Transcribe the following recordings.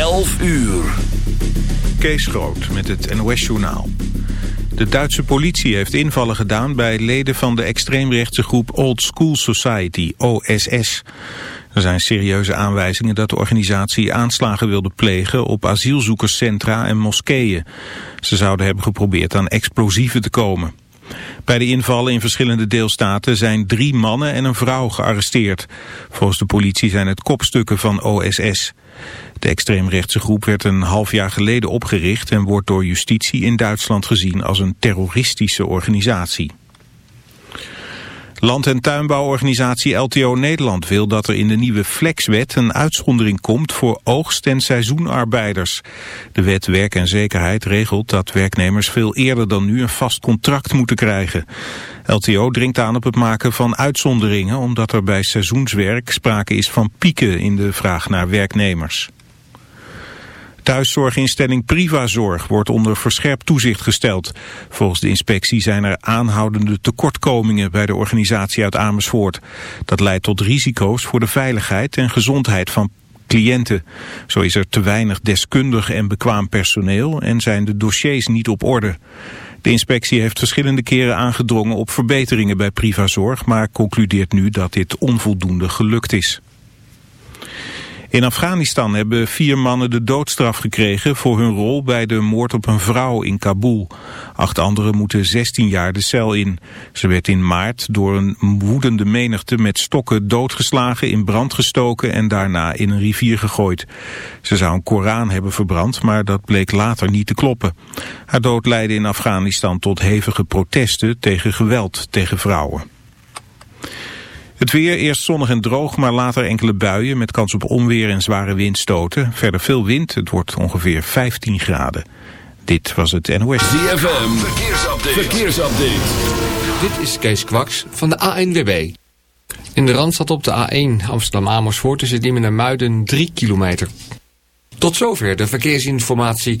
11 uur. Kees Groot met het NOS-journaal. De Duitse politie heeft invallen gedaan bij leden van de extreemrechtse groep Old School Society, OSS. Er zijn serieuze aanwijzingen dat de organisatie aanslagen wilde plegen op asielzoekerscentra en moskeeën. Ze zouden hebben geprobeerd aan explosieven te komen. Bij de invallen in verschillende deelstaten zijn drie mannen en een vrouw gearresteerd. Volgens de politie zijn het kopstukken van OSS. De extreemrechtse groep werd een half jaar geleden opgericht en wordt door justitie in Duitsland gezien als een terroristische organisatie. Land- en tuinbouworganisatie LTO Nederland wil dat er in de nieuwe Flexwet een uitzondering komt voor oogst- en seizoenarbeiders. De wet Werk en Zekerheid regelt dat werknemers veel eerder dan nu een vast contract moeten krijgen. LTO dringt aan op het maken van uitzonderingen omdat er bij seizoenswerk sprake is van pieken in de vraag naar werknemers. Thuiszorginstelling Privazorg wordt onder verscherpt toezicht gesteld. Volgens de inspectie zijn er aanhoudende tekortkomingen bij de organisatie uit Amersfoort. Dat leidt tot risico's voor de veiligheid en gezondheid van cliënten. Zo is er te weinig deskundig en bekwaam personeel en zijn de dossiers niet op orde. De inspectie heeft verschillende keren aangedrongen op verbeteringen bij Privazorg, maar concludeert nu dat dit onvoldoende gelukt is. In Afghanistan hebben vier mannen de doodstraf gekregen voor hun rol bij de moord op een vrouw in Kabul. Acht anderen moeten 16 jaar de cel in. Ze werd in maart door een woedende menigte met stokken doodgeslagen, in brand gestoken en daarna in een rivier gegooid. Ze zou een Koran hebben verbrand, maar dat bleek later niet te kloppen. Haar dood leidde in Afghanistan tot hevige protesten tegen geweld tegen vrouwen. Het weer, eerst zonnig en droog, maar later enkele buien met kans op onweer en zware windstoten. Verder veel wind, het wordt ongeveer 15 graden. Dit was het NOS. ZFM, verkeersupdate. verkeersupdate. Dit is Kees Kwaks van de ANWB. In de Randstad op de A1 Amsterdam-Amersfoort tussen Diemen en Muiden 3 kilometer. Tot zover de verkeersinformatie.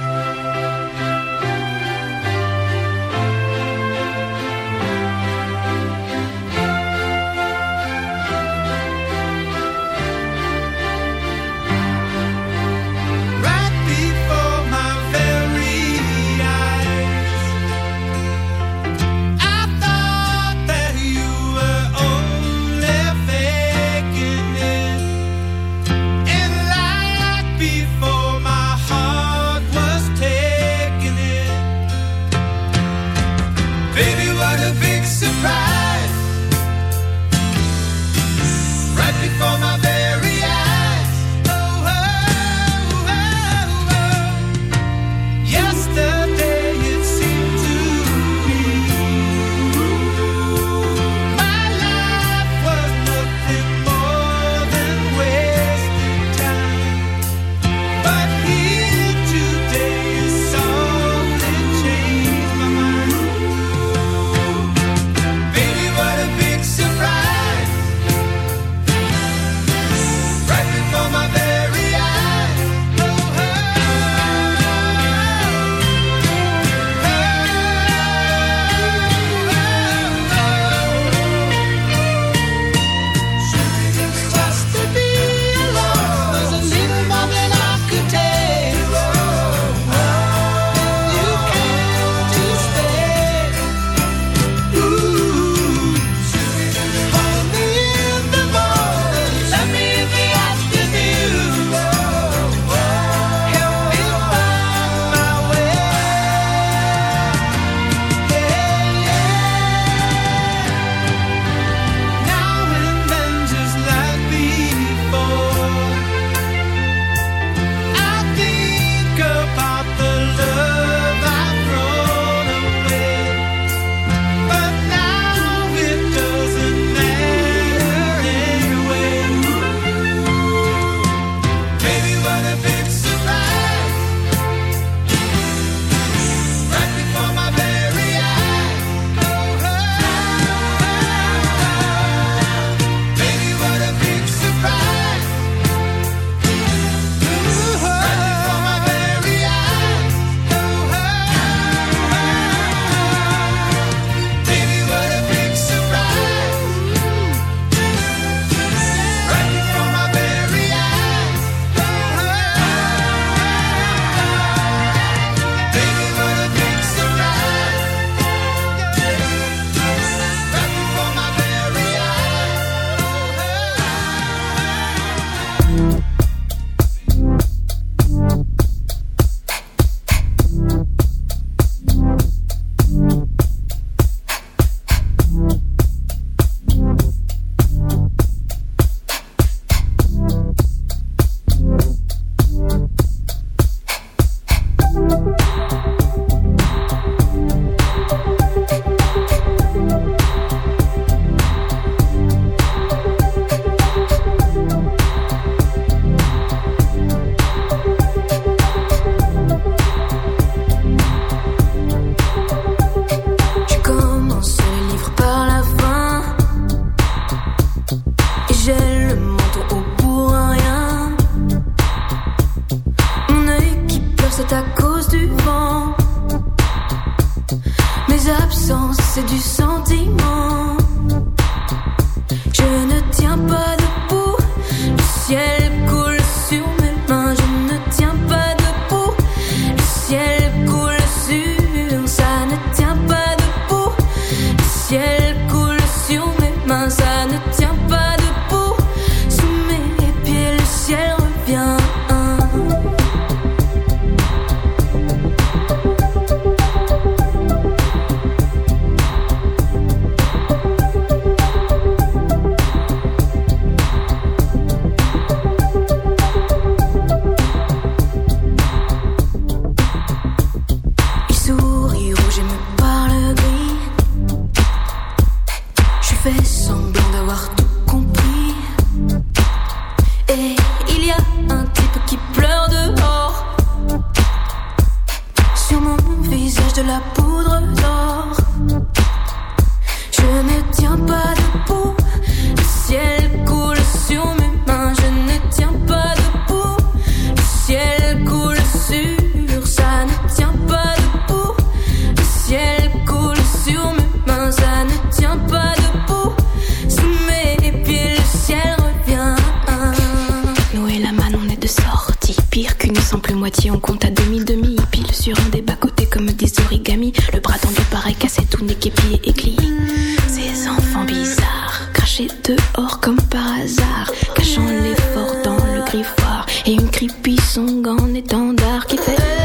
dehors comme par hasard, cachant l'effort dans le griffoir et une creepy song en étendard qui fait.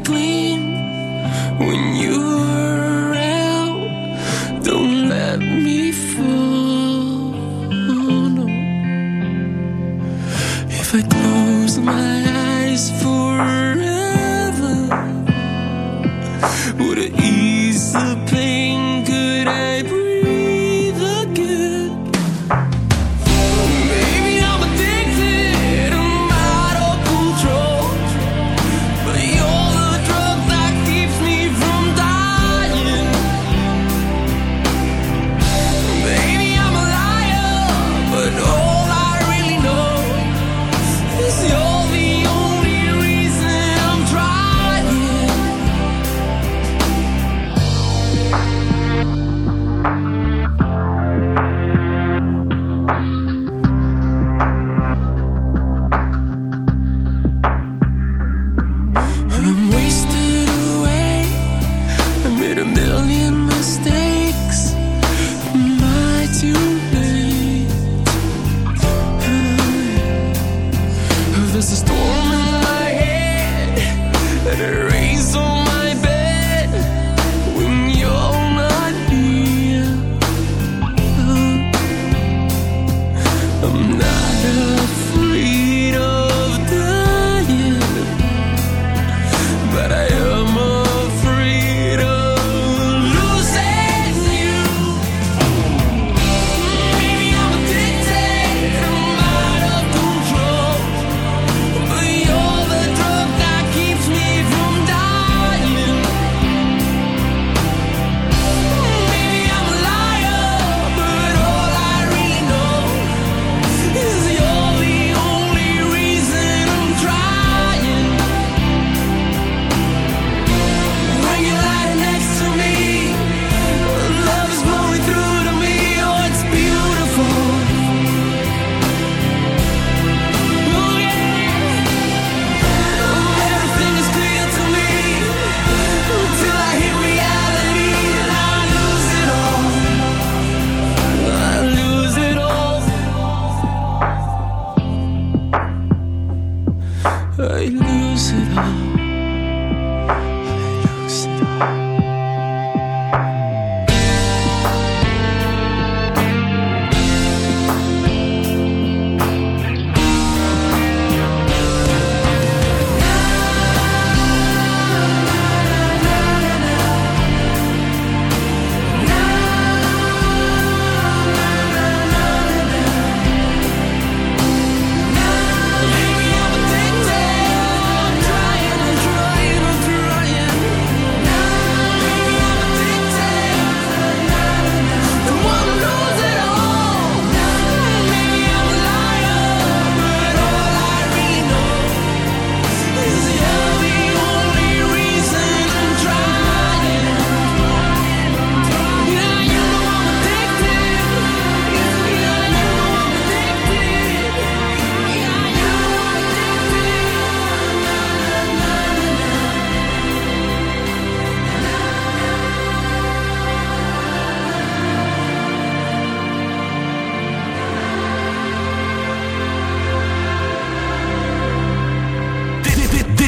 clean. When you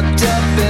fucked up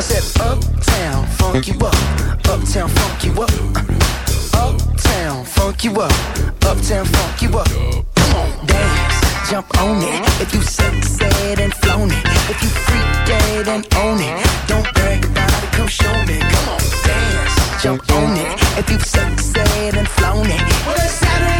I said uptown, funk you up, uptown, funk you up, uptown, funk you up, uptown, funk you up. Come on, dance, jump on it. If you sexed and flown it, if you freak dead and own it, don't brag about it, come show me. Come on, dance, jump on it. If you sexed and flown it, well, it's Saturday.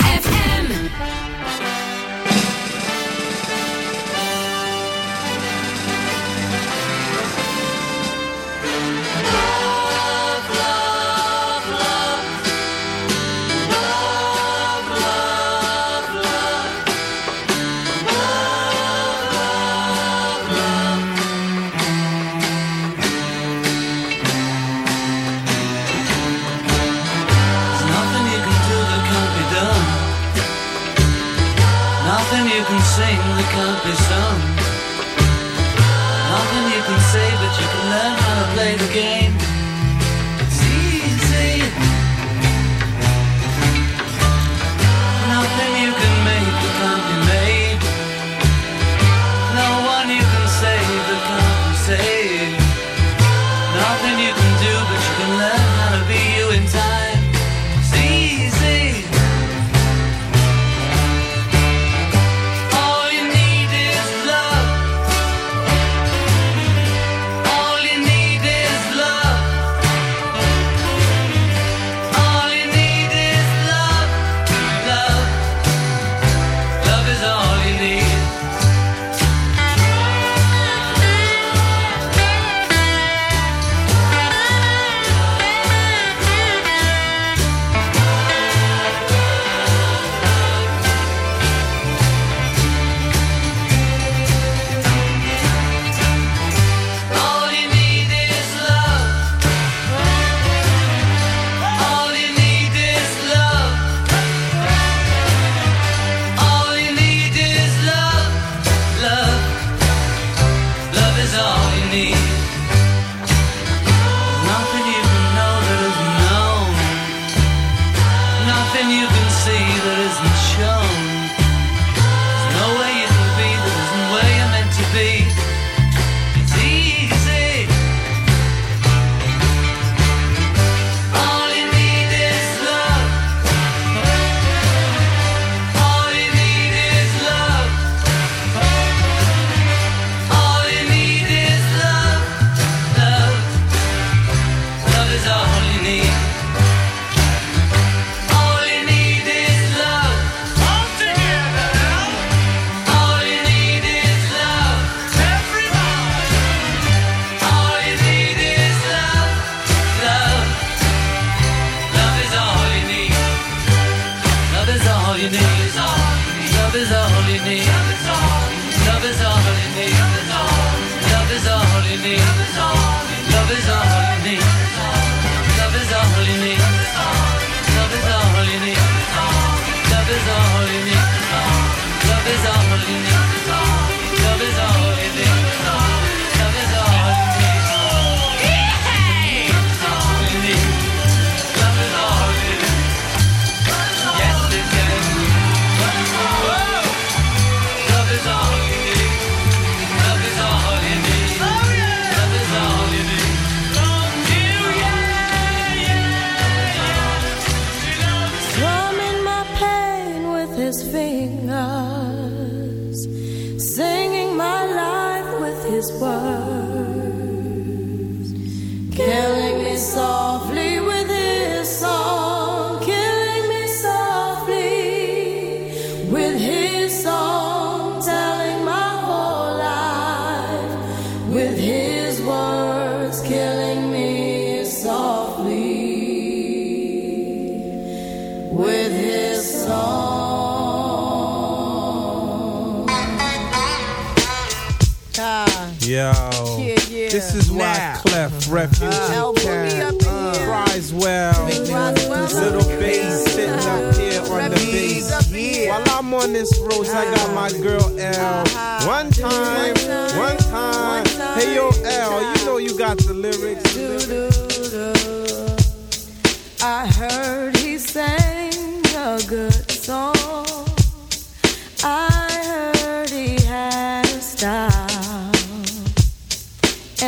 Yeah. Yo. This is why now. Clef uh-huh. Refuge uh, Town. Uh, Risewell. Little bass sitting up uh-huh. here on the bass. While I'm on this road, I got my uh-huh. girl L. Uh-huh. One time, one time. Hey, yo, L, you know you got the lyrics. I heard he sang a good song. I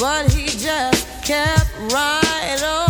but he just kept right on.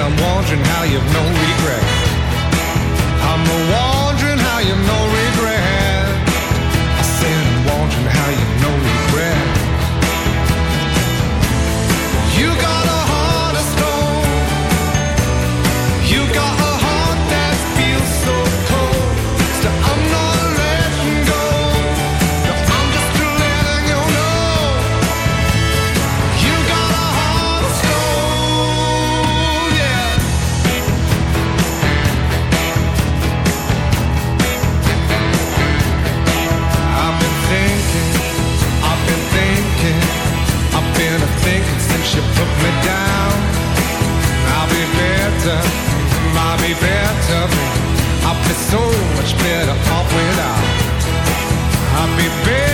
I'm wondering how you've no regret. I'm the one. It's so much better off without. I'd be better.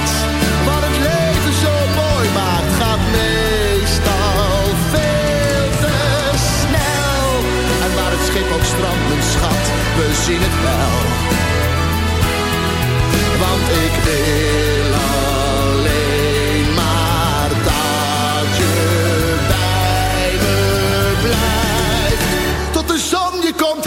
Want wat het leven zo mooi maakt, gaat meestal veel te snel. En waar het schip ook strandt, schat, we zien het wel. Want ik wil alleen maar dat je bij me blijft. Tot de zon je komt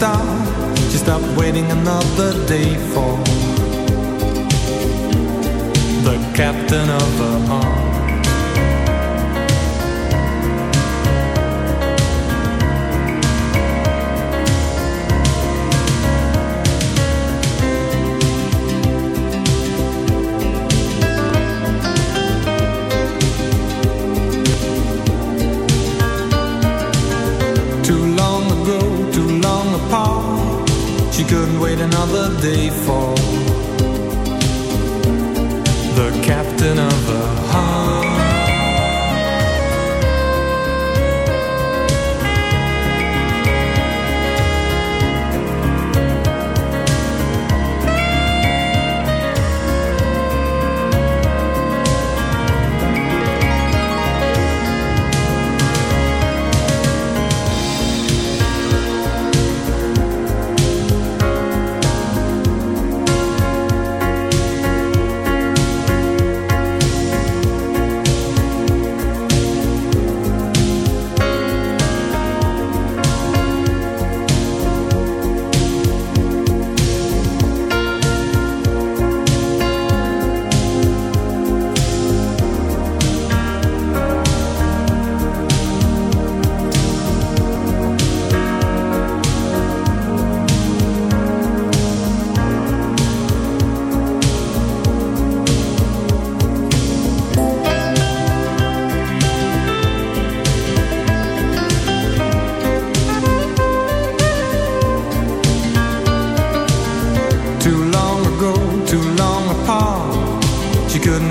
Start. She stopped waiting another day for the captain of the heart. Another day for the captain of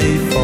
safe.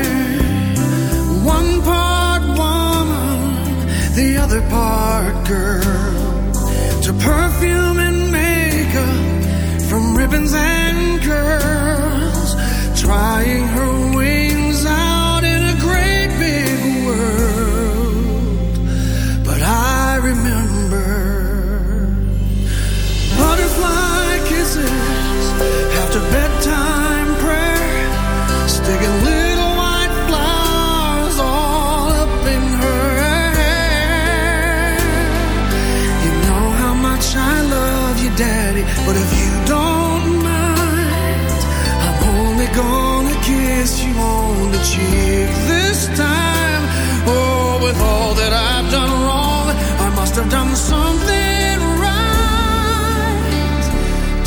Heather Parker to perfume and makeup, from ribbons and curls, trying her cheek this time. Oh, with all that I've done wrong, I must have done something right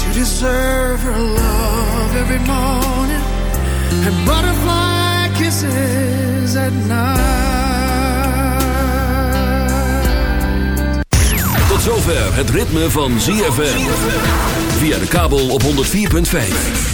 to deserve her love every morning and butterfly kisses at night. Tot zover het ritme van ZFM. Via de kabel op 104.5.